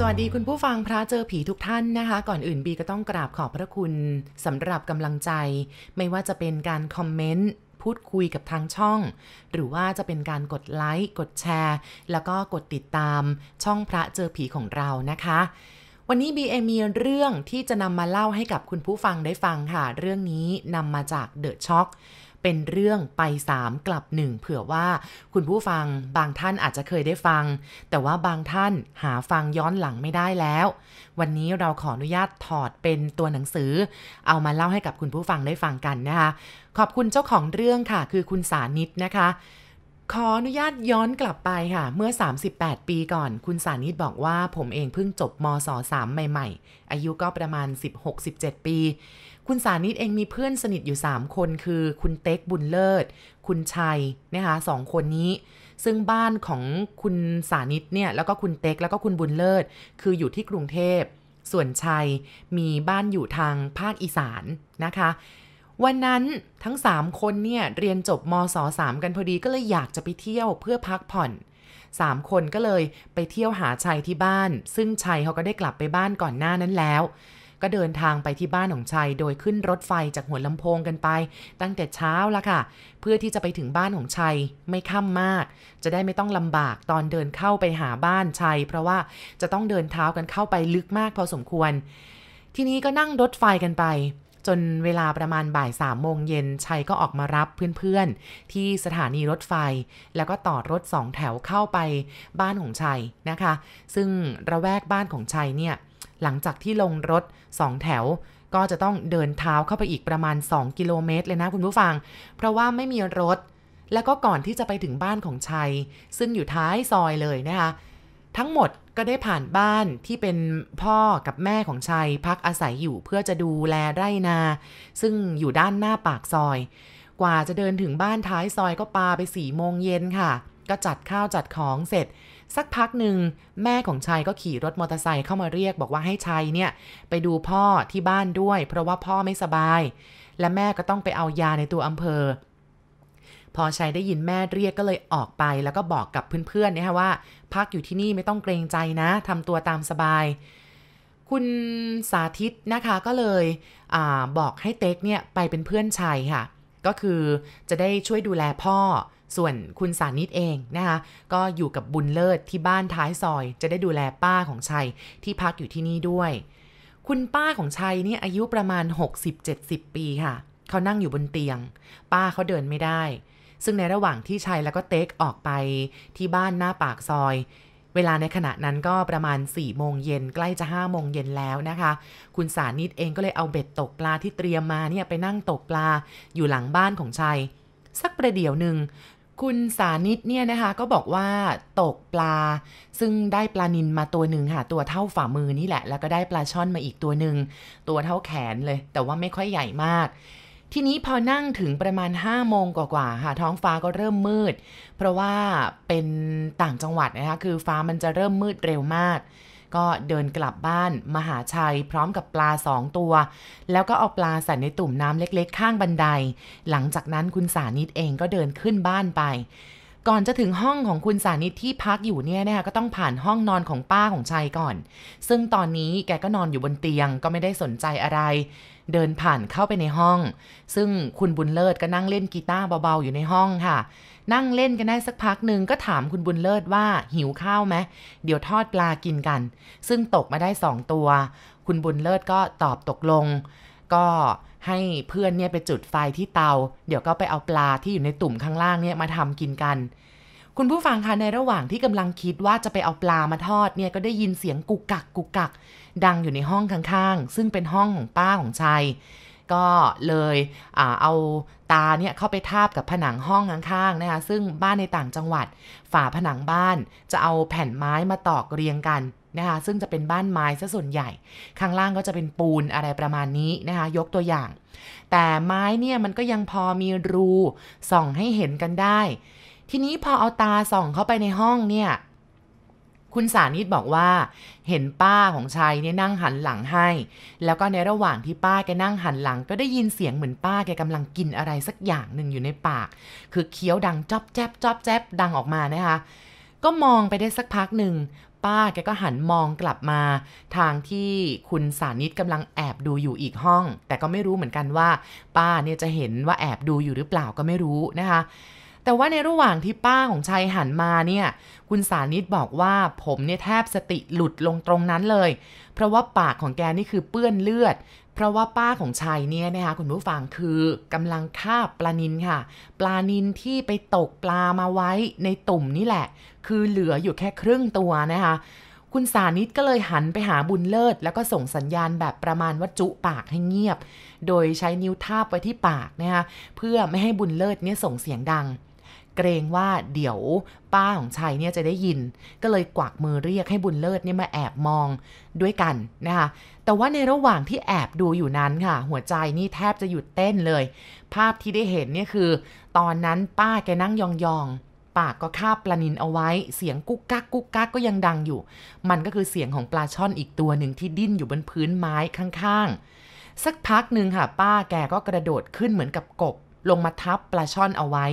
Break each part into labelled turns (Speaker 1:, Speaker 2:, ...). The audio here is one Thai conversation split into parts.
Speaker 1: สวัสดีคุณผู้ฟังพระเจอผีทุกท่านนะคะ ก่อนอื่นบีก็ต้องกราบขอบพระคุณสำหรับกำลังใจ ไม่ว่าจะเป็นการคอมเมนต์พูดคุยกับทางช่อง หรือว่าจะเป็นการกดไลค์กดแชร์ แล้วก็กดติดตามช่องพระเจอผีของเรานะคะ วันนี้บีเอมีเรื่องที่จะนำมาเล่าให้กับคุณผู้ฟังได้ฟังค่ะ เรื่องนี้นำมาจากเดอะช็อค เป็นเรื่องไป 3 กลับ 1 เผื่อว่าคุณผู้ฟังบางท่านอาจจะเคยได้ฟัง แต่ว่าบางท่านหาฟังย้อนหลังไม่ได้แล้ว วันนี้เราขออนุญาตถอดเป็นตัวหนังสือ เอามาเล่าให้กับคุณผู้ฟังได้ฟังกันนะคะ ขอบคุณเจ้าของเรื่องค่ะ คือคุณสานิตนะคะ ขออนุญาตย้อนกลับไปค่ะ เมื่อ 38 ปีก่อน คุณสานิตบอกว่าผมเองเพิ่งจบมศ3ใหม่ ๆ อายุก็ประมาณ 16-17 ปี คุณสานิตเองมีเพื่อนสนิทอยู่ 3 คนคือ คุณเต็กบุญเลิศ คุณชัยนะคะสองคนนี้ ซึ่งบ้านของคุณสานิตเนี่ย แล้วก็คุณเต็กแล้วก็คุณบุญเลิศ คืออยู่ที่กรุงเทพ ส่วนชัยมีบ้านอยู่ทางภาคอีสานนะคะ วันนั้นทั้ง 3 คนเนี่ยเรียนจบมศ3กันพอดีก็เลยอยากจะไปเที่ยวเพื่อพักผ่อน 3 คนก็เลยไปเที่ยวหาชัยที่บ้าน ซึ่งชัยเขาก็ได้กลับไปบ้านก่อนหน้านั้นแล้ว ก็เดินทางไปที่บ้านของชัยโดยขึ้นรถไฟจากหัวลำโพงกันไป ตั้งแต่เช้าละค่ะ เพื่อที่จะไปถึงบ้านของชัยไม่ค่ำมาก จะได้ไม่ต้องลำบากตอนเดินเข้าไปหาบ้านชัย เพราะว่าจะต้องเดินเท้ากันเข้าไปลึกมากพอสมควร ทีนี้ก็นั่งรถไฟกันไป จนเวลาประมาณบ่ายสามโมงเย็นชัยก็ออกมารับเพื่อนๆ ที่สถานีรถไฟ แล้วก็ต่อรถสองแถวเข้าไปบ้านของชัยนะคะ ซึ่งระแวกบ้านของชัยเนี่ย หลังจากที่ลงรถสองแถวก็จะต้องเดินเท้าเข้าไปอีกประมาณ 2 กิโลเมตรเลยนะคุณผู้ฟัง เพราะว่าไม่มีรถ แล้วก็ก่อนที่จะไปถึงบ้านของชัย ซึ่งอยู่ท้ายซอยเลยนะคะ ทั้งหมดก็ได้ผ่านบ้านที่เป็นพ่อกับแม่ของชัยพักอาศัยอยู่เพื่อจะดูแลไร่นา ซึ่งอยู่ด้านหน้าปากซอย กว่าจะเดินถึงบ้านท้ายซอยก็ปาไปสี่โมงเย็นค่ะ ก็จัดข้าวจัดของเสร็จ สักพักหนึ่งแม่ของชัยก็ขี่รถมอเตอร์ไซค์เข้ามาเรียกบอกว่าให้ชัยเนี่ย ไปดูพ่อที่บ้านด้วย เพราะว่าพ่อไม่สบาย และแม่ก็ต้องไปเอายาในตัวอำเภอ พอชัยได้ยินแม่เรียกก็เลยออกไปแล้วก็บอกกับเพื่อนๆเนี่ยว่า พักอยู่ที่นี่ไม่ต้องเกรงใจนะทำตัวตามสบาย คุณสาธิตนะคะก็เลยอบอกให้เต็กเนี่ยไปเป็นเพื่อนชัยค่ะ ก็คือจะได้ช่วยดูแลพ่อส่วนคุณสานิตเองนะคะก็อยู่กับบุญเลิศที่บ้านท้ายซอย จะได้ดูแลป้าของชัยที่พักอยู่ที่นี่ด้วย คุณป้าของชัยเนี่ยอายุประมาณ 60-70 ปีค่ะ เขานั่งอยู่บนเตียง ป้าเขาเดินไม่ได้ ซึ่งในระหว่างที่ชัยแล้วก็เต็กออกไปที่บ้านหน้าปากซอย เวลาในขณะนั้นก็ประมาณ4โมงเย็นใกล้จะ5โมงเย็นแล้วนะคะ คุณสานิตเองก็เลยเอาเบ็ดตกปลาที่เตรียมมาเนี่ยไปนั่งตกปลาอยู่หลังบ้านของชัย สักประเดี๋ยวหนึ่งคุณสานิตเนี่ยนะคะก็บอกว่าตกปลา ซึ่งได้ปลานินมาตัวหนึ่งค่ะ ตัวเท่าฝ่ามือนี่แหละ แล้วก็ได้ปลาช่อนมาอีกตัวหนึ่งตัวเท่าแขนเลย แต่ว่าไม่ค่อยใหญ่มาก ทีนี้พอนั่งถึงประมาณ5โมงกว่าๆค่ะท้องฟ้าก็เริ่มมืด เพราะว่าเป็นต่างจังหวัดนะคะคือฟ้ามันจะเริ่มมืดเร็วมาก ก็เดินกลับบ้านมหาชัยพร้อมกับปลาสองตัว แล้วก็เอาปลาใส่ในตุ่มน้ำเล็กๆ ข้างบันได หลังจากนั้นคุณสานิตเองก็เดินขึ้นบ้านไป ก่อนจะถึงห้องของคุณสานิตที่พักอยู่เนี่ยนะคะก็ต้องผ่านห้องนอนของป้าของชัยก่อน ซึ่งตอนนี้แกก็นอนอยู่บนเตียงก็ไม่ได้สนใจอะไร เดินผ่านเข้าไปในห้อง ซึ่งคุณบุญเลิศก็นั่งเล่นกีตาร์เบาๆอยู่ในห้องค่ะ นั่งเล่นกันได้สักพักหนึ่งก็ถามคุณบุญเลิศว่าหิวข้าวไหมเดี๋ยวทอดปลากินกัน ซึ่งตกมาได้สองตัว คุณบุญเลิศก็ตอบตกลง ก็ให้เพื่อนเนี่ยไปจุดไฟที่เตา เดี๋ยวก็ไปเอาปลาที่อยู่ในตุ่มข้างล่างเนี่ยมาทำกินกัน คุณผู้ฟังคะในระหว่างที่กำลังคิดว่าจะไปเอาปลามาทอดเนี่ยก็ได้ยินเสียงกุกกักกุกกัก ดังอยู่ในห้องข้างๆ ซึ่งเป็นห้องของป้าของชัย ก็เลยอเอาตาเนี่ยเข้าไปทาบกับผนังห้องข้างๆนะคะซึ่งบ้านในต่างจังหวัด ฝาผนังบ้านจะเอาแผ่นไม้มาตอกเรียงกันนะคะซึ่งจะเป็นบ้านไม้ซะส่วนใหญ่ ข้างล่างก็จะเป็นปูนอะไรประมาณนี้นะคะยกตัวอย่าง แต่ไม้เนี่ยมันก็ยังพอมีรูส่องให้เห็นกันได้ ทีนี้พอเอาตาส่องเข้าไปในห้องเนี่ย คุณสานิตบอกว่า เห็นป้าของชัยเนี่ยนั่งหันหลังให้ แล้วก็ในระหว่างที่ป้าแกนั่งหันหลัง ก็ได้ยินเสียงเหมือนป้าแกกำลังกินอะไรสักอย่างหนึ่งอยู่ในปาก คือเคี้ยวดังจอบแจ๊บจอบแจ๊บดังออกมานะคะ ก็มองไปได้สักพักหนึ่งป้าแกก็หันมองกลับมา ทางที่คุณสานิตกำลังแอบดูอยู่อีกห้อง แต่ก็ไม่รู้เหมือนกันว่า ป้าเนี่ยจะเห็นว่าแอบดูอยู่หรือเปล่าก็ไม่รู้นะคะ แต่ว่าในระหว่างที่ป้าของชัยหันมาเนี่ย คุณสานิตบอกว่าผมเนี่ยแทบสติหลุดลงตรงนั้นเลย เพราะว่าปากของแกนี่คือเปื้อนเลือด เพราะว่าป้าของชัยเนี่ยนะคะคุณผู้ฟังคือกำลังคาปลานินค่ะ ปลานินที่ไปตกปลามาไว้ในตุ่มนี่แหละ คือเหลืออยู่แค่ครึ่งตัวนะคะคุณสานิตก็เลยหันไปหาบุญเลิศ แล้วก็ส่งสัญญาณแบบประมาณว่าจุปากให้เงียบ โดยใช้นิ้วทาบไว้ที่ปากนะคะเพื่อไม่ให้บุญเลิศเนี่ยส่งเสียงดัง เกรงว่าเดี๋ยวป้าของชัยเนี่ยจะได้ยิน ก็เลยกวักมือเรียกให้บุญเลิศเนี่ยมาแอบมองด้วยกันนะคะแต่ว่าในระหว่างที่แอบดูอยู่นั้นค่ะ หัวใจนี่แทบจะหยุดเต้นเลย ภาพที่ได้เห็นเนี่ยคือ ตอนนั้นป้าแกนั่งยองๆปากก็คาบปลานินเอาไว้ เสียงกุ๊กกักกุ๊กกักก็ยังดังอยู่ มันก็คือเสียงของปลาช่อนอีกตัวหนึ่งที่ดิ้นอยู่บนพื้นไม้ข้างๆ สักพักหนึ่งค่ะ ป้าแกก็กระโดดขึ้นเหมือนกับกบ ลงมาทับปลาช่อนเอาไว้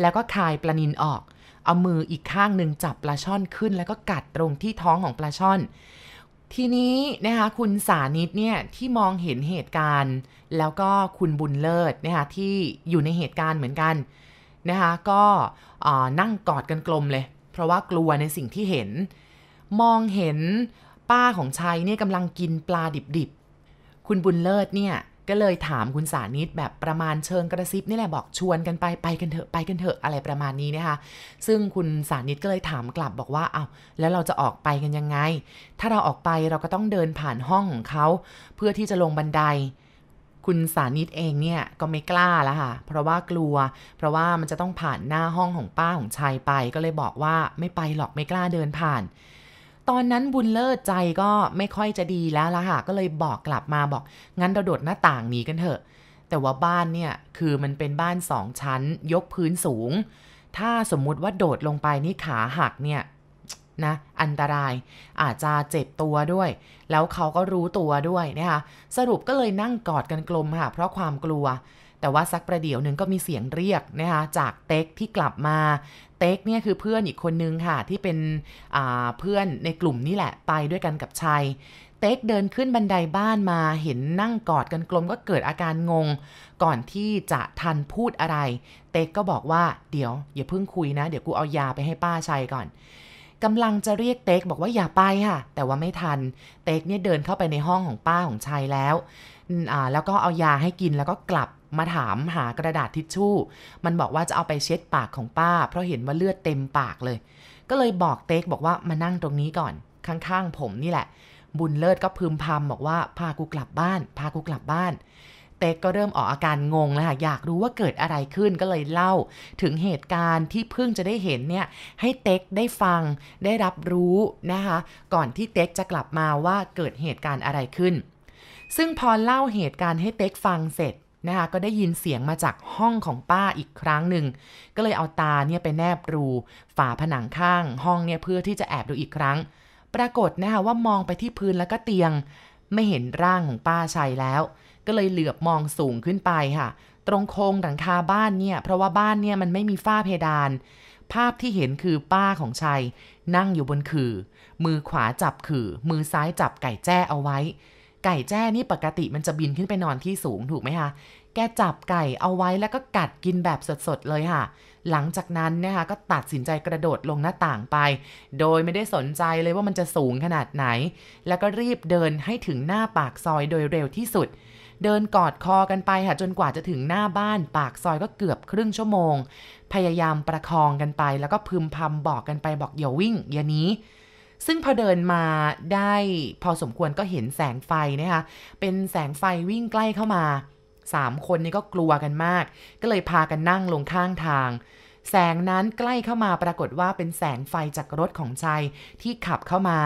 Speaker 1: แล้วก็คายปลานินออก เอามืออีกข้างหนึ่งจับปลาช่อนขึ้น แล้วก็กัดตรงที่ท้องของปลาช่อน ทีนี้นะคะคุณสานิตเนี่ยที่มองเห็นเหตุการณ์ แล้วก็คุณบุญเลิศนะคะที่อยู่ในเหตุการณ์เหมือนกันนะคะก็นั่งกอดกันกลมเลย เพราะว่ากลัวในสิ่งที่เห็น มองเห็นป้าของชัยเนี่ยกำลังกินปลาดิบๆ คุณบุญเลิศเนี่ย ก็เลยถามคุณสานิตแบบประมาณเชิงกระซิบนี่แหละบอกชวนกันไปไปกันเถอะไปกันเถอะอะไรประมาณนี้นะคะ ซึ่งคุณสานิตก็เลยถามกลับบอกว่าเอา้าแล้วเราจะออกไปกันยังไง ถ้าเราออกไปเราก็ต้องเดินผ่านห้องของเขาเพื่อที่จะลงบันได คุณสานิตเองเนี่ยก็ไม่กล้าแล้วค่ะ เพราะว่ากลัว เพราะว่ามันจะต้องผ่านหน้าห้องของป้าของชายไป ก็เลยบอกว่าไม่ไปหรอกไม่กล้าเดินผ่าน ตอนนั้นบุญเลิศใจก็ไม่ค่อยจะดีแล้วละค่ะ ก็เลยบอกกลับมาบอก งั้นเราโดดหน้าต่างหนีกันเถอะ แต่ว่าบ้านเนี่ย คือมันเป็นบ้านสองชั้น ยกพื้นสูง ถ้าสมมุติว่าโดดลงไปนี่ขาหักเนี่ยนะอันตรายอาจจะเจ็บตัวด้วย แล้วเขาก็รู้ตัวด้วยนะคะสรุปก็เลยนั่งกอดกันกลมค่ะ เพราะความกลัว แต่ว่าสักประเดี๋ยวหนึ่งก็มีเสียงเรียกนะคะจากเต็กที่กลับมา เต็กเนี่ยคือเพื่อนอีกคนนึงค่ะ ที่เป็นเพื่อนในกลุ่มนี่แหละไปด้วยกันกับชัย เต็กเดินขึ้นบันไดบ้านมาเห็นนั่งกอดกันกลมก็เกิดอาการงง ก่อนที่จะทันพูดอะไร เต็กก็บอกว่าเดี๋ยวอย่าเพิ่งคุยนะ เดี๋ยวกูเอายาไปให้ป้าชัยก่อนกำลังจะเรียกเต็กบอกว่าอย่าไปค่ะ แต่ว่าไม่ทัน เต็กเนี่ยเดินเข้าไปในห้องของป้าของชัยแล้วแล้วก็เอายาให้กินแล้วก็กลับ มาถามหากระดาษทิชชู่ มันบอกว่าจะเอาไปเช็ดปากของป้า เพราะเห็นว่าเลือดเต็มปากเลย ก็เลยบอกเต็กบอกว่ามานั่งตรงนี้ก่อน ข้างๆ ผมนี่แหละ บุญเลิศก็พึมพำบอกว่าพากูกลับบ้าน พากูกลับบ้าน เต็กก็เริ่มออกอาการงงแล้วค่ะอยากรู้ว่าเกิดอะไรขึ้นก็เลยเล่า ถึงเหตุการณ์ที่เพิ่งจะได้เห็นเนี่ยให้เต็กได้ฟังได้รับรู้นะคะ ก่อนที่เต็กจะกลับมาว่าเกิดเหตุการณ์อะไรขึ้น ซึ่งพอเล่าเหตุการณ์ให้เต็กฟังเสร็จ นะคะก็ได้ยินเสียงมาจากห้องของป้าอีกครั้งหนึ่ง ก็เลยเอาตาเนี่ยไปแนบรูฝาผนังข้างห้องเนี่ยเพื่อที่จะแอบดูอีกครั้ง ปรากฏนะคะว่ามองไปที่พื้นแล้วก็เตียง ไม่เห็นร่างของป้าชัยแล้ว ก็เลยเหลือบมองสูงขึ้นไปค่ะ ตรงโครงหลังคาบ้านเนี่ยเพราะว่าบ้านเนี่ยมันไม่มีฝ้าเพดาน ภาพที่เห็นคือป้าของชัย นั่งอยู่บนขื่อมือขวาจับขื่อมือซ้ายจับไก่แจ้เอาไว้ ไก่แจ้นี่ปกติมันจะบินขึ้นไปนอนที่สูงถูกไหมคะ แกจับไก่เอาไว้แล้วก็กัดกินแบบสดๆเลยค่ะ หลังจากนั้นนะคะก็ตัดสินใจกระโดดลงหน้าต่างไป โดยไม่ได้สนใจเลยว่ามันจะสูงขนาดไหน แล้วก็รีบเดินให้ถึงหน้าปากซอยโดยเร็วที่สุดเดินกอดคอกันไปค่ะจนกว่าจะถึงหน้าบ้านปากซอยก็เกือบครึ่งชั่วโมง พยายามประคองกันไป แล้วก็พึมพำบอกกันไปบอกอย่าวิ่ง อย่านี้ ซึ่งพอเดินมาได้พอสมควรก็เห็นแสงไฟนะคะเป็นแสงไฟวิ่งใกล้เข้ามาสามคนนี้ก็กลัวกันมาก ก็เลยพากันนั่งลงข้างทาง แสงนั้นใกล้เข้ามาปรากฏว่าเป็นแสงไฟจากรถของชัยที่ขับเข้ามา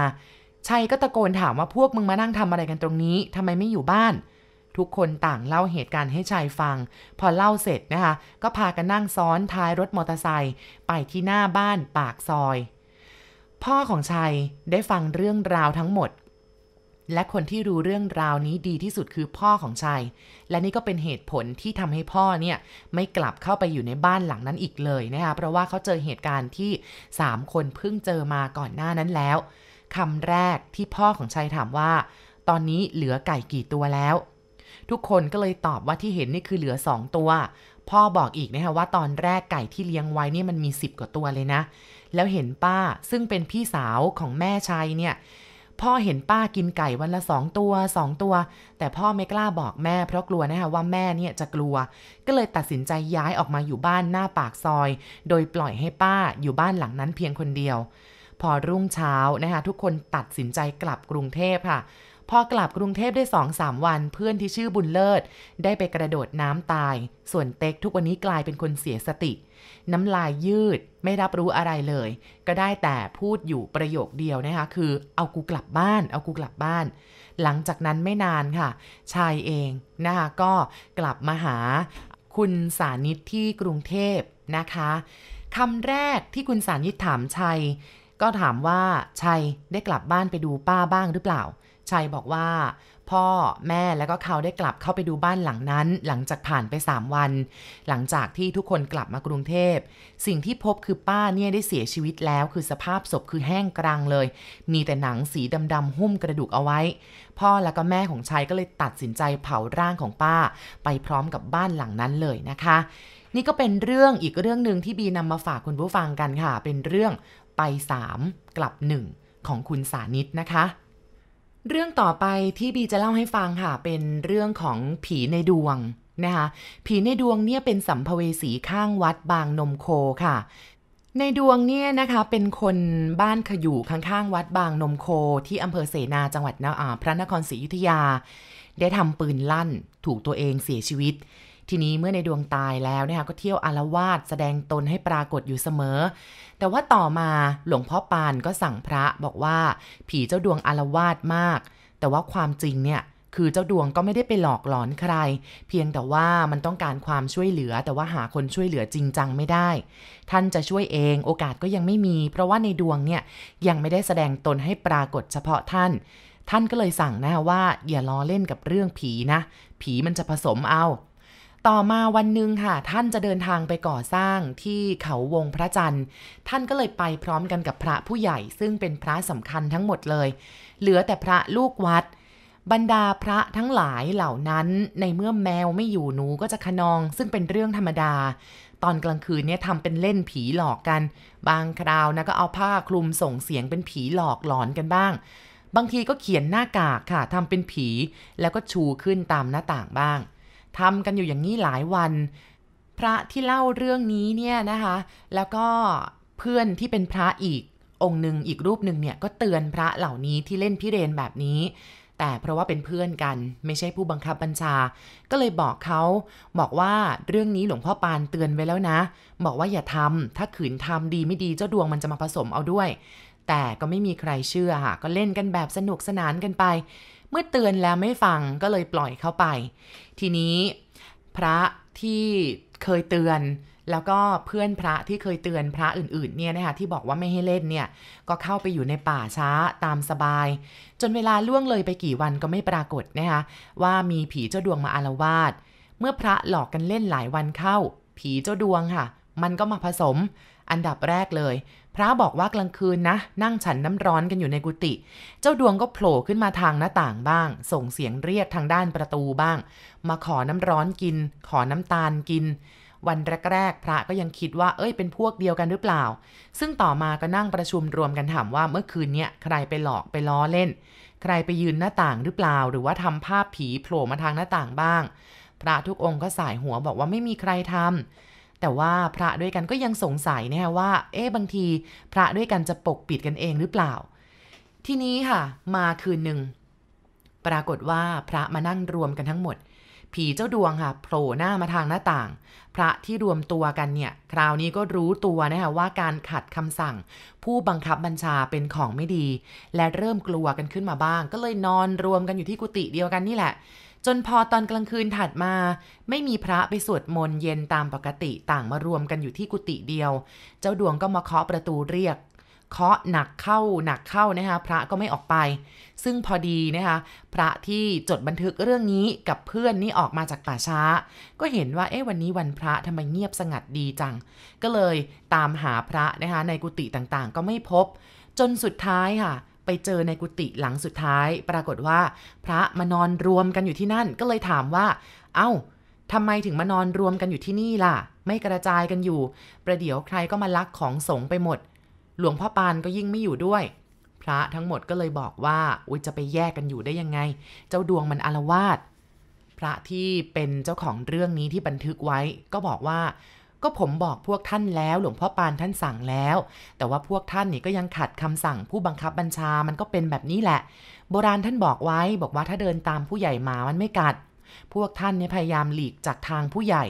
Speaker 1: ชัยก็ตะโกนถามว่าพวกมึงมานั่งทำอะไรกันตรงนี้ทำไมไม่อยู่บ้าน ทุกคนต่างเล่าเหตุการณ์ให้ชัยฟัง พอเล่าเสร็จนะคะ ก็พากันนั่งซ้อนท้ายรถมอเตอร์ไซค์ไปที่หน้าบ้านปากซอย พ่อของชัยได้ฟังเรื่องราวทั้งหมด และคนที่รู้เรื่องราวนี้ดีที่สุดคือพ่อของชัย และนี่ก็เป็นเหตุผลที่ทำให้พ่อเนี่ยไม่กลับเข้าไปอยู่ในบ้านหลังนั้นอีกเลยนะคะเพราะว่าเขาเจอเหตุการณ์ที่ 3 คนเพิ่งเจอมาก่อนหน้านั้นแล้วคำแรกที่พ่อของชัยถามว่า ตอนนี้เหลือไก่กี่ตัวแล้ว ทุกคนก็เลยตอบว่าที่เห็นนี่คือเหลือสองตัว พ่อบอกอีกนะคะว่าตอนแรกไก่ที่เลี้ยงไว้นี่มันมีสิบกว่าตัวเลยนะ แล้วเห็นป้าซึ่งเป็นพี่สาวของแม่ชัยเนี่ยพ่อเห็นป้ากินไก่วันละสองตัวสองตัว แต่พ่อไม่กล้าบอกแม่เพราะกลัวนะคะว่าแม่เนี่ยจะกลัว ก็เลยตัดสินใจย้ายออกมาอยู่บ้านหน้าปากซอย โดยปล่อยให้ป้าอยู่บ้านหลังนั้นเพียงคนเดียว พอรุ่งเช้านะคะทุกคนตัดสินใจกลับกรุงเทพค่ะ พอกลับกรุงเทพได้สองสามวันเพื่อนที่ชื่อบุญเลิศ ได้ไปกระโดดน้ำตาย ส่วนเต็กทุกวันนี้กลายเป็นคนเสียสติ น้ำลายยืดไม่รับรู้อะไรเลย ก็ได้แต่พูดอยู่ประโยคเดียวนะคะ คือเอากูกลับบ้าน เอากูกลับบ้าน หลังจากนั้นไม่นานค่ะ ชายเองนะคะก็กลับมาหาคุณสานิตที่กรุงเทพนะคะคำแรกที่คุณสานิตถามชัย ก็ถามว่าชัยได้กลับบ้านไปดูป้าบ้างหรือเปล่า ชัยบอกว่า พ่อแม่แล้วก็เขาได้กลับเข้าไปดูบ้านหลังนั้น หลังจากผ่านไป 3 วัน หลังจากที่ทุกคนกลับมากรุงเทพ สิ่งที่พบคือป้าเนี่ยได้เสียชีวิตแล้วคือสภาพศพคือแห้งกรังเลย มีแต่หนังสีดำๆหุ้มกระดูกเอาไว้ พ่อแล้วก็แม่ของชัยก็เลยตัดสินใจเผาร่างของป้า ไปพร้อมกับบ้านหลังนั้นเลยนะคะนี่ก็เป็นเรื่องอีกเรื่องหนึ่งที่บีนำมาฝากคุณผู้ฟังกันค่ะ เป็นเรื่องไป 3 กลับ 1 ของคุณสานิตนะคะ เรื่องต่อไปที่บีจะเล่าให้ฟังค่ะ เป็นเรื่องของผีในดวงนะคะผีในดวงเนี่ยเป็นสัมภเวสีข้างวัดบางนมโคค่ะ ในดวงเนี่ยนะคะเป็นคนบ้านขอยู่ข้างๆวัดบางนมโคที่อำเภอเสนาจังหวัดนพระนครศรีอยุธยา ได้ทำปืนลั่น ถูกตัวเองเสียชีวิต ทีนี้เมื่อในดวงตายแล้วนะคะก็เที่ยวอารวาสแสดงตนให้ปรากฏอยู่เสมอ แต่ว่าต่อมาหลวงพ่อปานก็สั่งพระบอกว่า ผีเจ้าดวงอารวาสมาก แต่ว่าความจริงเนี่ยคือเจ้าดวงก็ไม่ได้ไปหลอกหลอนใคร เพียงแต่ว่ามันต้องการความช่วยเหลือ แต่ว่าหาคนช่วยเหลือจริงจังไม่ได้ ท่านจะช่วยเองโอกาสก็ยังไม่มี เพราะว่าในดวงเนี่ยยังไม่ได้แสดงตนให้ปรากฏเฉพาะท่าน ท่านก็เลยสั่งนะว่าอย่าล้อเล่นกับเรื่องผีนะ ผีมันจะผสมเอา ต่อมาวันหนึ่งค่ะ ท่านจะเดินทางไปก่อสร้างที่เขาวงพระจันทร์ ท่านก็เลยไปพร้อมกันกับพระผู้ใหญ่ ซึ่งเป็นพระสำคัญทั้งหมดเลย เหลือแต่พระลูกวัด บรรดาพระทั้งหลายเหล่านั้น ในเมื่อแมวไม่อยู่หนูก็จะขนอง ซึ่งเป็นเรื่องธรรมดา ตอนกลางคืนเนี่ยทำเป็นเล่นผีหลอกกัน บางคราวนะก็เอาผ้าคลุมส่งเสียงเป็นผีหลอกหลอนกันบ้าง บางทีก็เขียนหน้ากากค่ะทำเป็นผี แล้วก็ชูขึ้นตามหน้าต่างบ้าง ทำกันอยู่อย่างนี้หลายวัน พระที่เล่าเรื่องนี้เนี่ยนะคะ แล้วก็เพื่อนที่เป็นพระอีกองค์หนึ่งอีกรูปหนึ่งเนี่ยก็เตือนพระเหล่านี้ที่เล่นพิเรนแบบนี้ แต่เพราะว่าเป็นเพื่อนกัน ไม่ใช่ผู้บังคับบัญชา ก็เลยบอกเขาบอกว่าเรื่องนี้หลวงพ่อปานเตือนไว้แล้วนะ บอกว่าอย่าทำถ้าขืนทำดีไม่ดีเจ้าดวงมันจะมาผสมเอาด้วย แต่ก็ไม่มีใครเชื่อค่ะ ก็เล่นกันแบบสนุกสนานกันไป เมื่อเตือนแล้วไม่ฟังก็เลยปล่อยเข้าไป ทีนี้พระที่เคยเตือนแล้วก็เพื่อนพระที่เคยเตือนพระอื่นๆเนี่ยนะคะที่บอกว่าไม่ให้เล่นเนี่ยก็เข้าไปอยู่ในป่าช้าตามสบาย จนเวลาล่วงเลยไปกี่วันก็ไม่ปรากฏนะคะว่ามีผีเจ้าดวงมาอารวาสเมื่อพระหลอกกันเล่นหลายวันเข้า ผีเจ้าดวงค่ะ มันก็มาผสม อันดับแรกเลย พระบอกว่ากลางคืนนะ นั่งฉันน้ำร้อนกันอยู่ในกุฏิเจ้าดวงก็โผล่ขึ้นมาทางหน้าต่างบ้าง ส่งเสียงเรียกทางด้านประตูบ้าง มาขอน้ำร้อนกิน ขอน้ำตาลกิน วันแรกๆพระก็ยังคิดว่าเอ้ยเป็นพวกเดียวกันหรือเปล่า ซึ่งต่อมาก็นั่งประชุมรวมกันถามว่าเมื่อคืนเนี้ยใครไปหลอกไปล้อเล่น ใครไปยืนหน้าต่างหรือเปล่า หรือว่าทำภาพผีโผล่มาทางหน้าต่างบ้างพระทุกองค์ก็สายหัวบอกว่าไม่มีใครทำ แต่ว่าพระด้วยกันก็ยังสงสัยนะฮะว่า เอ๊ะบางทีพระด้วยกันจะปกปิดกันเองหรือเปล่า ทีนี้ค่ะ มาคืนหนึ่ง ปรากฏว่าพระมานั่งรวมกันทั้งหมด ผีเจ้าดวงค่ะโผล่หน้ามาทางหน้าต่าง พระที่รวมตัวกันเนี่ย คราวนี้ก็รู้ตัวนะคะว่าการขัดคำสั่ง ผู้บังคับบัญชาเป็นของไม่ดี และเริ่มกลัวกันขึ้นมาบ้าง ก็เลยนอนรวมกันอยู่ที่กุฏิเดียวกันนี่แหละ จนพอตอนกลางคืนถัดมา ไม่มีพระไปสวดมนต์เย็นตามปกติต่างมารวมกันอยู่ที่กุฏิเดียว เจ้าดวงก็มาเคาะประตูเรียกเคาะหนักเข้าหนักเข้านะคะพระก็ไม่ออกไป ซึ่งพอดีนะคะพระที่จดบันทึกเรื่องนี้กับเพื่อนนี่ออกมาจากป่าช้า ก็เห็นว่าเอ๊ะวันนี้วันพระทำไมเงียบสงัดดีจัง ก็เลยตามหาพระนะคะในกุฏิต่างๆ ก็ไม่พบ จนสุดท้ายค่ะ ไปเจอในกุฏิหลังสุดท้าย ปรากฏว่า พระมานอนรวมกันอยู่ที่นั่น ก็เลยถามว่า เอา้าทำไมถึงมานอนรวมกันอยู่ที่นี่ล่ะ ไม่กระจายกันอยู่ ประเดี๋ยวใครก็มาลักของสงไปหมด หลวงพ่อปานก็ยิ่งไม่อยู่ด้วย พระทั้งหมดก็เลยบอกว่าอุ้ยจะไปแยกกันอยู่ได้ยังไง เจ้าดวงมันอารวาสพระที่เป็นเจ้าของเรื่องนี้ที่บันทึกไว้ก็บอกว่า ก็ผมบอกพวกท่านแล้ว หลวงพ่อปานท่านสั่งแล้ว แต่ว่าพวกท่านนี่ก็ยังขัดคำสั่งผู้บังคับบัญชามันก็เป็นแบบนี้แหละ โบราณท่านบอกไว้บอกว่าถ้าเดินตามผู้ใหญ่มามันไม่กัด พวกท่านเนี่ยพยายามหลีกจากทางผู้ใหญ่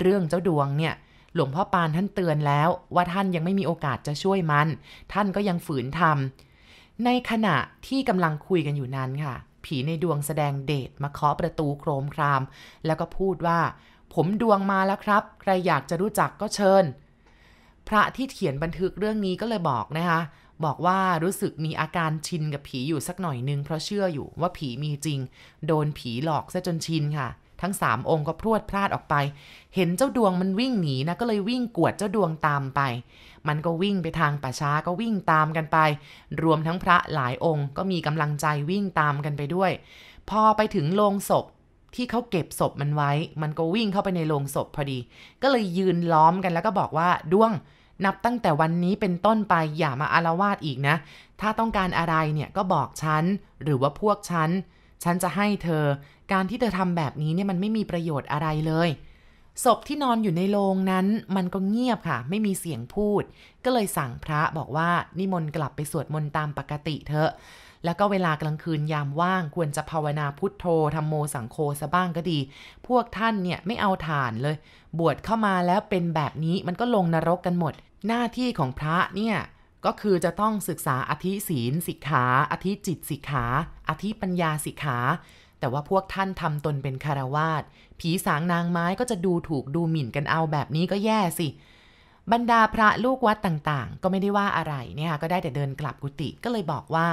Speaker 1: เรื่องเจ้าดวงเนี่ยหลวงพ่อปานท่านเตือนแล้วว่าท่านยังไม่มีโอกาสจะช่วยมัน ท่านก็ยังฝืนทำในขณะที่กำลังคุยกันอยู่นั้นค่ะ ผีในดวงแสดงเดชมาเคาะประตูโครมคราม แล้วก็พูดว่า ผมดวงมาแล้วครับ ใครอยากจะรู้จักก็เชิญ พระที่เขียนบันทึกเรื่องนี้ก็เลยบอกนะคะบอกว่ารู้สึกมีอาการชินกับผีอยู่สักหน่อยนึงเพราะเชื่ออยู่ว่าผีมีจริง โดนผีหลอกซะจนชินค่ะ ทั้งสามองค์ก็พรวดพลาดออกไป เห็นเจ้าดวงมันวิ่งหนีนะก็เลยวิ่งกวดเจ้าดวงตามไป มันก็วิ่งไปทางป่าช้าก็วิ่งตามกันไป รวมทั้งพระหลายองค์ก็มีกำลังใจวิ่งตามกันไปด้วย พอไปถึงโลงศพ ที่เขาเก็บศพมันไว้ มันก็วิ่งเข้าไปในโลงศพพอดี ก็เลยยืนล้อมกันแล้วก็บอกว่าด้วงนับตั้งแต่วันนี้เป็นต้นไปอย่ามาอารวาสอีกนะ ถ้าต้องการอะไรเนี่ยก็บอกฉัน หรือว่าพวกฉัน ฉันจะให้เธอ การที่เธอทำแบบนี้เนี่ยมันไม่มีประโยชน์อะไรเลย ศพที่นอนอยู่ในโรงนั้น มันก็เงียบค่ะ ไม่มีเสียงพูด ก็เลยสั่งพระบอกว่านิมนต์กลับไปสวดมนต์ตามปกติเถอะ แล้วก็เวลากลางคืนยามว่างควรจะภาวนาพุทโธธรรมโมสังโฆซะบ้างก็ดี พวกท่านเนี่ยไม่เอาฐานเลย บวชเข้ามาแล้วเป็นแบบนี้มันก็ลงนรกกันหมด หน้าที่ของพระเนี่ยก็คือจะต้องศึกษาอธิศีลสิกขาอธิจิตสิกขาอธิปัญญาสิกขา แต่ว่าพวกท่านทำตนเป็นคารวาสผีสางนางไม้ก็จะดูถูกดูหมิ่นกันเอาแบบนี้ก็แย่สิ บรรดาพระลูกวัดต่างๆ ก็ไม่ได้ว่าอะไรเนี่ยก็ได้แต่เดินกลับกุฏิก็เลยบอกว่า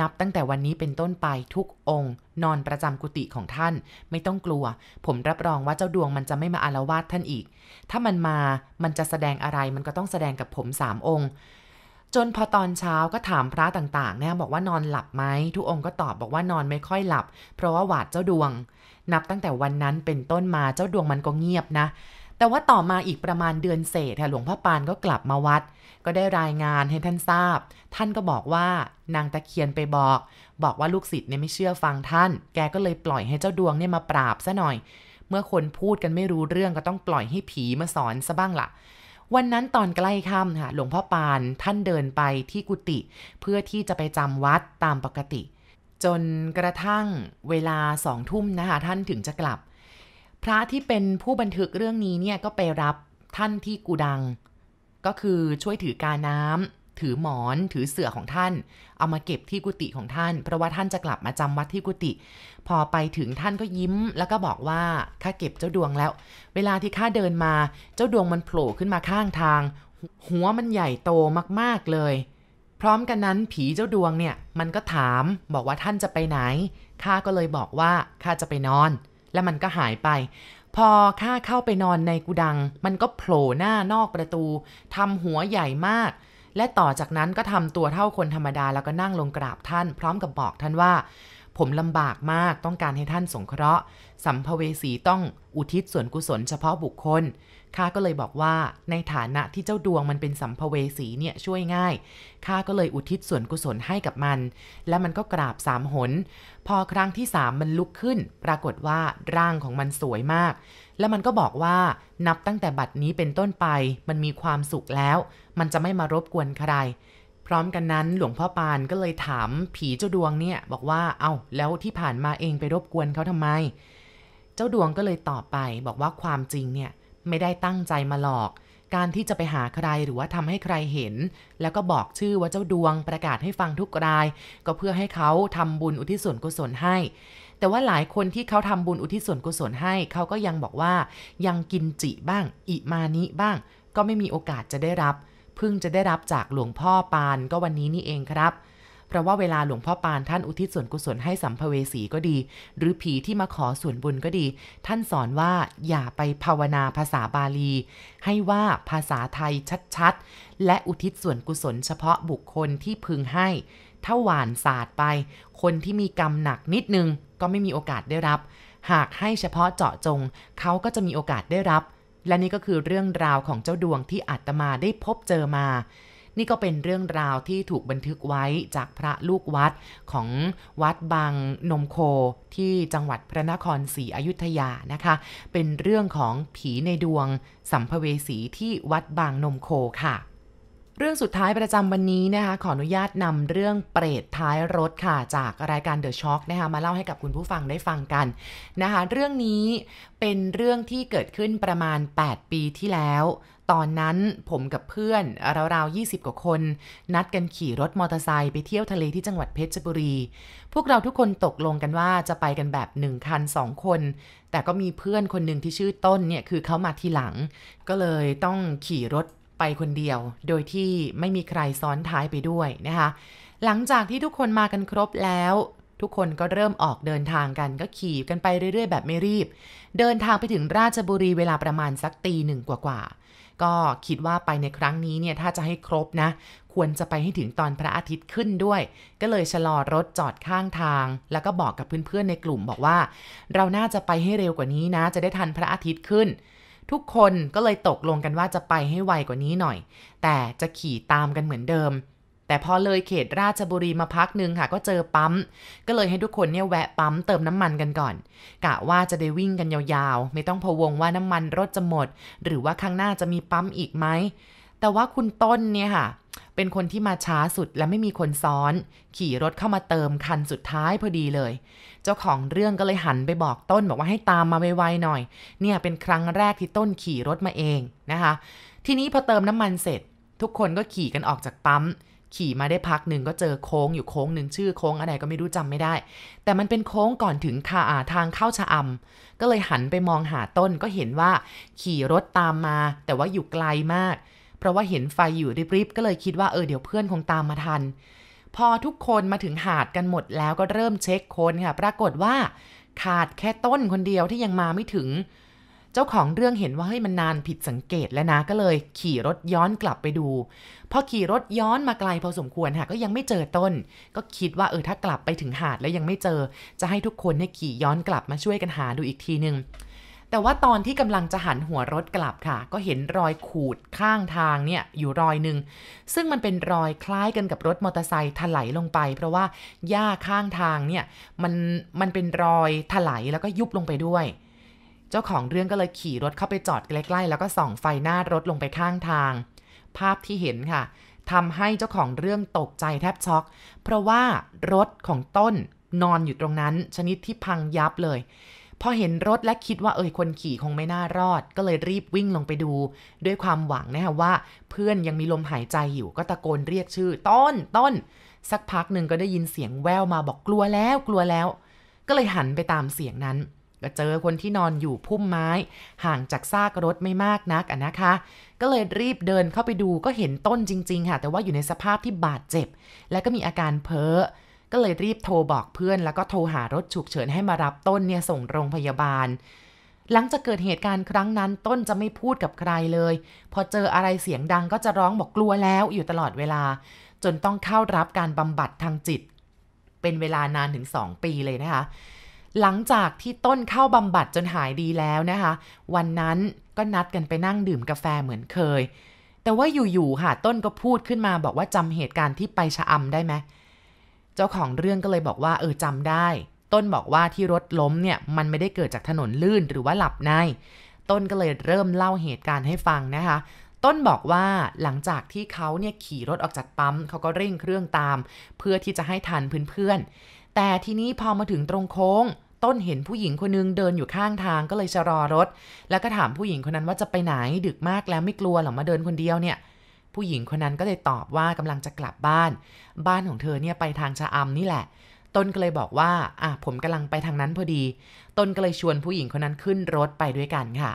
Speaker 1: นับตั้งแต่วันนี้เป็นต้นไปทุกองค์ นอนประจำกุฏิของท่าน ไม่ต้องกลัว ผมรับรองว่าเจ้าดวงมันจะไม่มาอารวาสท่านอีก ถ้ามันมามันจะแสดงอะไรมันก็ต้องแสดงกับผมสามองค์จนพอตอนเช้าก็ถามพระต่างๆเนี่ยบอกว่านอนหลับไหมทุกองค์ก็ตอบบอกว่านอนไม่ค่อยหลับ เพราะว่าหวาดเจ้าดวง นับตั้งแต่วันนั้นเป็นต้นมาเจ้าดวงมันก็เงียบนะ แต่ว่าต่อมาอีกประมาณเดือนเศษค่ะหลวงพ่อปานก็กลับมาวัด ก็ได้รายงานให้ท่านทราบ ท่านก็บอกว่านางตะเคียนไปบอก บอกว่าลูกศิษย์เนี่ยไม่เชื่อฟังท่าน แกก็เลยปล่อยให้เจ้าดวงเนี่ยมาปราบซะหน่อย เมื่อคนพูดกันไม่รู้เรื่องก็ต้องปล่อยให้ผีมาสอนซะบ้างละ่ะวันนั้นตอนใกล้ค่ำค่ะ หลวงพ่อปานท่านเดินไปที่กุฏิเพื่อที่จะไปจำวัดตามปกติ จนกระทั่งเวลาสองทุ่มนะคะ ท่านถึงจะกลับ พระที่เป็นผู้บันทึกเรื่องนี้เนี่ยก็ไปรับท่านที่กูดัง ก็คือช่วยถือกาน้ำถือหมอนถือเสื่อของท่าน เอามาเก็บที่กุฏิของท่าน เพราะว่าท่านจะกลับมาจำวัดที่กุฏิพอไปถึงท่านก็ยิ้ม แล้วก็บอกว่าข้าเก็บเจ้าดวงแล้ว เวลาที่ข้าเดินมาเจ้าดวงมันโผล่ขึ้นมาข้างทาง หัวมันใหญ่โตมากๆเลย พร้อมกันนั้นผีเจ้าดวงเนี่ยมันก็ถามบอกว่าท่านจะไปไหนข้าก็เลยบอกว่าข้าจะไปนอน แล้วมันก็หายไป พอข้าเข้าไปนอนในกุดัง มันก็โผล่หน้านอกประตูทำหัวใหญ่มาก และต่อจากนั้นก็ทำตัวเท่าคนธรรมดาแล้วก็นั่งลงกราบท่าน พร้อมกับบอกท่านว่า ผมลำบากมากต้องการให้ท่านสงเคราะห์ สัมภเวสีต้องอุทิศส่วนกุศลเฉพาะบุคคล ข้าก็เลยบอกว่าในฐานะที่เจ้าดวงมันเป็นสัมภเวสีเนี่ยช่วยง่าย ข้าก็เลยอุทิศส่วนกุศลให้กับมัน และมันก็กราบสามหน พอครั้งที่สามมันลุกขึ้น ปรากฏว่าร่างของมันสวยมาก แล้วมันก็บอกว่านับตั้งแต่บัดนี้เป็นต้นไป มันมีความสุขแล้ว มันจะไม่มารบกวนใคร พร้อมกันนั้นหลวงพ่อปานก็เลยถามผีเจ้าดวงเนี่ยบอกว่าเอา้าแล้วที่ผ่านมาเองไปรบกวนเขาทำไม เจ้าดวงก็เลยตอบไปบอกว่าความจริงเนี่ย ไม่ได้ตั้งใจมาหลอก การที่จะไปหาใครหรือว่าทำให้ใครเห็น แล้วก็บอกชื่อว่าเจ้าดวงประกาศให้ฟังทุกราย ก็เพื่อให้เขาทำบุญอุทิศส่วนกุศลให้ แต่ว่าหลายคนที่เขาทำบุญอุทิศส่วนกุศลให้ เขาก็ยังบอกว่า ยังกินจิบ้าง อิมานิบ้าง ก็ไม่มีโอกาสจะได้รับ เพิ่งจะได้รับจากหลวงพ่อปานก็วันนี้นี่เองครับ เพราะว่าเวลาหลวงพ่อปานท่านอุทิศส่วนกุศลให้สัมภเวสีก็ดี หรือผีที่มาขอส่วนบุญก็ดี ท่านสอนว่าอย่าไปภาวนาภาษาบาลี ให้ว่าภาษาไทยชัดๆ และอุทิศส่วนกุศลเฉพาะบุคคลที่พึงให้ถ้าหวานศาสตร์ไป คนที่มีกรรมหนักนิดนึงก็ไม่มีโอกาสได้รับ หากให้เฉพาะเจาะจง เขาก็จะมีโอกาสได้รับ และนี่ก็คือเรื่องราวของเจ้าดวงที่อาตมาได้พบเจอมา นี่ก็เป็นเรื่องราวที่ถูกบันทึกไว้จากพระลูกวัดของวัดบางนมโคที่จังหวัดพระนครศรีอยุธยานะคะ เป็นเรื่องของผีในดวง สัมภเวสีที่วัดบางนมโคค่ะเรื่องสุดท้ายประจำวันนี้นะคะขออนุญาตนำเรื่องเปรตท้ายรถค่ะ จากรายการ The Shock นะคะมาเล่าให้กับคุณผู้ฟังได้ฟังกันนะคะ เรื่องนี้เป็นเรื่องที่เกิดขึ้นประมาณ 8 ปีที่แล้ว ตอนนั้นผมกับเพื่อนราวๆ 20 กว่าคน นัดกันขี่รถมอเตอร์ไซค์ไปเที่ยวทะเลที่จังหวัดเพชรบุรี พวกเราทุกคนตกลงกันว่าจะไปกันแบบ1คัน2 คน แต่ก็มีเพื่อนคนหนึ่งที่ชื่อต้นเนี่ยคือเขามาทีหลัง ก็เลยต้องขี่รถไปคนเดียว โดยที่ไม่มีใครซ้อนท้ายไปด้วยนะคะ หลังจากที่ทุกคนมากันครบแล้วทุกคนก็เริ่มออกเดินทางกันก็ขี่กันไปเรื่อยๆ แบบไม่รีบ เดินทางไปถึงราชบุรีเวลาประมาณสักตีหนึ่งกว่า ก็คิดว่าไปในครั้งนี้เนี่ยถ้าจะให้ครบนะ ควรจะไปให้ถึงตอนพระอาทิตย์ขึ้นด้วย ก็เลยชะลอรถจอดข้างทาง แล้วก็บอกกับเพื่อนๆในกลุ่มบอกว่า เราน่าจะไปให้เร็วกว่านี้นะ จะได้ทันพระอาทิตย์ขึ้น ทุกคนก็เลยตกลงกันว่าจะไปให้ไวกว่านี้หน่อย แต่จะขี่ตามกันเหมือนเดิม แต่พอเลยเขตราชบุรีมาพักหนึ่งค่ะ ก็เจอปั๊ม ก็เลยให้ทุกคนเนี่ยแวะปั๊มเติมน้ำมันกันก่อน กะว่าจะได้วิ่งกันยาวๆ ไม่ต้องพะวงว่าน้ำมันรถจะหมด หรือว่าข้างหน้าจะมีปั๊มอีกไหม แต่ว่าคุณต้นเนี่ยค่ะ เป็นคนที่มาช้าสุดและไม่มีคนซ้อน ขี่รถเข้ามาเติมคันสุดท้ายพอดีเลย เจ้าของเรื่องก็เลยหันไปบอกต้นบอกว่าให้ตามมาไวๆหน่อย เนี่ยเป็นครั้งแรกที่ต้นขี่รถมาเองนะคะ ทีนี้พอเติมน้ำมันเสร็จ ทุกคนก็ขี่กันออกจากปั๊ม ขี่มาได้พักหนึ่งก็เจอโค้งอยู่โค้งหนึ่งชื่อโค้งอะไรก็ไม่รู้จำไม่ได้ แต่มันเป็นโค้งก่อนถึงคาทางเข้าชะอำก็เลยหันไปมองหาต้นก็เห็นว่า ขี่รถตามมา แต่ว่าอยู่ไกลมาก เพราะว่าเห็นไฟอยู่ริบๆก็เลยคิดว่าเออเดี๋ยวเพื่อนคงตามมาทัน พอทุกคนมาถึงหาดกันหมดแล้วก็เริ่มเช็คคนค่ะ ปรากฏว่าขาดแค่ต้นคนเดียวที่ยังมาไม่ถึง เจ้าของเรื่องเห็นว่าเฮ้ยมันนานผิดสังเกตแล้วนะก็เลย ขี่รถย้อนกลับไปดู พอขี่รถย้อนมาไกลพอสมควรค่ะก็ยังไม่เจอต้น ก็คิดว่าเออถ้ากลับไปถึงหาดแล้วยังไม่เจอ จะให้ทุกคนเนี่ยขี่ย้อนกลับมาช่วยกันหาดูอีกทีนึงแต่ว่าตอนที่กำลังจะหันหัวรถกลับค่ะ ก็เห็นรอยขูดข้างทางเนี่ยอยู่รอยหนึ่งซึ่งมันเป็นรอยคล้ายกันกับรถมอเตอร์ไซค์ถลายลงไป เพราะว่าหญ้าข้างทางเนี่ยมันมันเป็นรอยถลายแล้วก็ยุบลงไปด้วย เจ้าของเรื่องก็เลยขี่รถเข้าไปจอดใกล้ๆ แล้วก็ส่องไฟหน้ารถลงไปข้างทาง ภาพที่เห็นค่ะทำให้เจ้าของเรื่องตกใจแทบช็อก เพราะว่ารถของต้นนอนอยู่ตรงนั้น ชนิดที่พังยับเลยพอเห็นรถและคิดว่าเอยคนขี่คงไม่น่ารอด ก็เลยรีบวิ่งลงไปดู ด้วยความหวังนะคะว่า เพื่อนยังมีลมหายใจอยู่ก็ตะโกนเรียกชื่อ ต้นต้น สักพักหนึ่งก็ได้ยินเสียงแววมาบอกกลัวแล้วกลัวแล้ว ก็เลยหันไปตามเสียงนั้น ก็เจอคนที่นอนอยู่พุ่มไม้ ห่างจากซากรถไม่มากนักนะคะ ก็เลยรีบเดินเข้าไปดูก็เห็นต้นจริง ๆ ค่ะ แต่ว่าอยู่ในสภาพที่บาดเจ็บ และก็มีอาการเพ้อก็เลยรีบโทรบอกเพื่อน แล้วก็โทรหารถฉุกเฉินให้มารับต้นเนี่ยส่งโรงพยาบาล หลังจากเกิดเหตุการณ์ครั้งนั้นต้นจะไม่พูดกับใครเลย พอเจออะไรเสียงดังก็จะร้องบอกกลัวแล้วอยู่ตลอดเวลา จนต้องเข้ารับการบำบัดทางจิต เป็นเวลานานถึง 2 ปีเลยนะคะ หลังจากที่ต้นเข้าบำบัดจนหายดีแล้วนะคะ วันนั้นก็นัดกันไปนั่งดื่มกาแฟเหมือนเคย แต่ว่าอยู่ๆค่ะต้นก็พูดขึ้นมาบอกว่าจำเหตุการณ์ที่ไปชะอำได้ไหมเจ้าของเรื่องก็เลยบอกว่าเออจำได้ ต้นบอกว่าที่รถล้มเนี่ยมันไม่ได้เกิดจากถนนลื่นหรือว่าหลับในต้นก็เลยเริ่มเล่าเหตุการณ์ให้ฟังนะคะ ต้นบอกว่าหลังจากที่เขาเนี่ยขี่รถออกจากปั๊มเขาก็เร่งเครื่องตาม เพื่อที่จะให้ทันเพื่อน แต่ทีนี้พอมาถึงตรงโค้ง ต้นเห็นผู้หญิงคนนึงเดินอยู่ข้างทางก็เลยชะลอรถ แล้วก็ถามผู้หญิงคนนั้นว่าจะไปไหนดึกมากแล้วไม่กลัวหรอมาเดินคนเดียวเนี่ย ผู้หญิงคนนั้นก็เลยตอบว่ากำลังจะกลับบ้าน บ้านของเธอเนี่ยไปทางชะอำนี่แหละต้นก็เลยบอกว่าอะผมกำลังไปทางนั้นพอดี ต้นก็เลยชวนผู้หญิงคนนั้นขึ้นรถไปด้วยกันค่ะ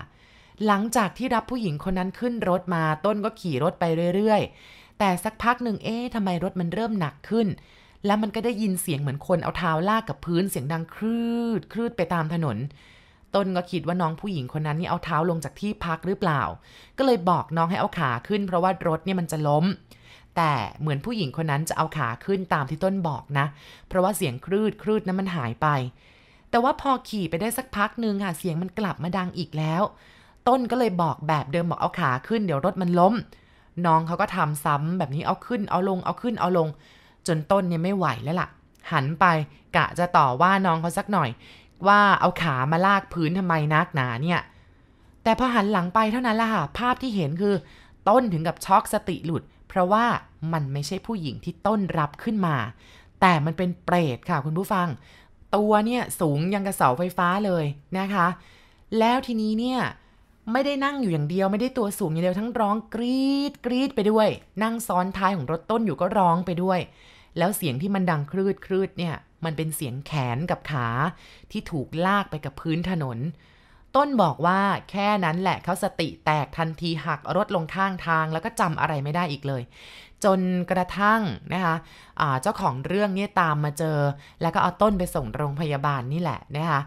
Speaker 1: หลังจากที่รับผู้หญิงคนนั้นขึ้นรถมา ต้นก็ขี่รถไปเรื่อยๆ แต่สักพักหนึ่งเอ๊ะทำไมรถมันเริ่มหนักขึ้น แล้วมันก็ได้ยินเสียงเหมือนคนเอาเท้าลากกับพื้นเสียงดังคลืดคลืดไปตามถนน ต้นก็คิดว่าน้องผู้หญิงคนนั้นนี่เอาเท้าลงจากที่พักหรือเปล่า ก็เลยบอกน้องให้เอาขาขึ้น เพราะว่ารถเนี่ยมันจะล้ม แต่เหมือนผู้หญิงคนนั้นจะเอาขาขึ้นตามที่ต้นบอกนะ เพราะว่าเสียงคลืดคลืดนั้นมันหายไป แต่ว่าพอขี่ไปได้สักพักหนึ่งค่ะเสียงมันกลับมาดังอีกแล้ว ต้นก็เลยบอกแบบเดิมบอกเอาขาขึ้นเดี๋ยวรถมันล้ม น้องเขาก็ทำซ้ำแบบนี้เอาขึ้นเอาลงเอาขึ้นเอาลง จนต้นเนี่ยไม่ไหวแล้วล่ะ หันไปกะจะต่อว่าน้องเขาสักหน่อย ว่าเอาขามาลากพื้นทำไมนักหนาเนี่ย แต่พอหันหลังไปเท่านั้นล่ะค่ะ ภาพที่เห็นคือ ต้นถึงกับช็อกสติหลุด เพราะว่ามันไม่ใช่ผู้หญิงที่ต้นรับขึ้นมา แต่มันเป็นเปรตค่ะคุณผู้ฟัง ตัวเนี่ยสูงยังกระเสาไฟฟ้าเลยนะคะ แล้วทีนี้เนี่ยไม่ได้นั่งอยู่อย่างเดียวไม่ได้ตัวสูงอย่างเดียวทั้งร้องกรีดกรีดไปด้วย นั่งซ้อนท้ายของรถต้นอยู่ก็ร้องไปด้วย แล้วเสียงที่มันดังคลืดคลืดเนี่ย มันเป็นเสียงแขนกับขาที่ถูกลากไปกับพื้นถนน ต้นบอกว่าแค่นั้นแหละเขาสติแตกทันทีหักรถลงข้างทางแล้วก็จำอะไรไม่ได้อีกเลย จนกระทั่งนะคะะเจ้าของเรื่องเนี่ยตามมาเจอ แล้วก็เอาต้นไปส่งโรงพยาบาลนี่แหละนะคะ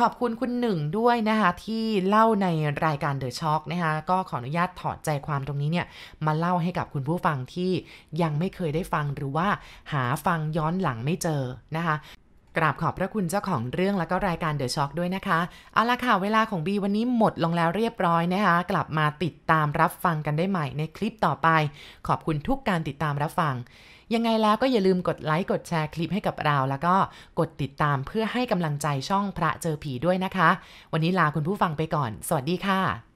Speaker 1: ขอบคุณคุณหนึ่งด้วยนะคะ ที่เล่าในรายการเดอะช็อคนะคะก็ขออนุญาตถอดใจความตรงนี้เนี่ย มาเล่าให้กับคุณผู้ฟังที่ยังไม่เคยได้ฟังหรือว่าหาฟังย้อนหลังไม่เจอนะคะกราบขอบพระคุณเจ้าของเรื่องแล้วก็รายการเดอะช็อคด้วยนะคะ เอาละค่ะ เวลาของบีวันนี้หมดลงแล้วเรียบร้อยนะคะ กลับมาติดตามรับฟังกันได้ใหม่ในคลิปต่อไป ขอบคุณทุกการติดตามรับฟัง ยังไงแล้วก็อย่าลืมกดไลค์กดแชร์คลิปให้กับเรา แล้วก็กดติดตามเพื่อให้กำลังใจช่องพระเจอผีด้วยนะคะ วันนี้ลาคุณผู้ฟังไปก่อน สวัสดีค่ะ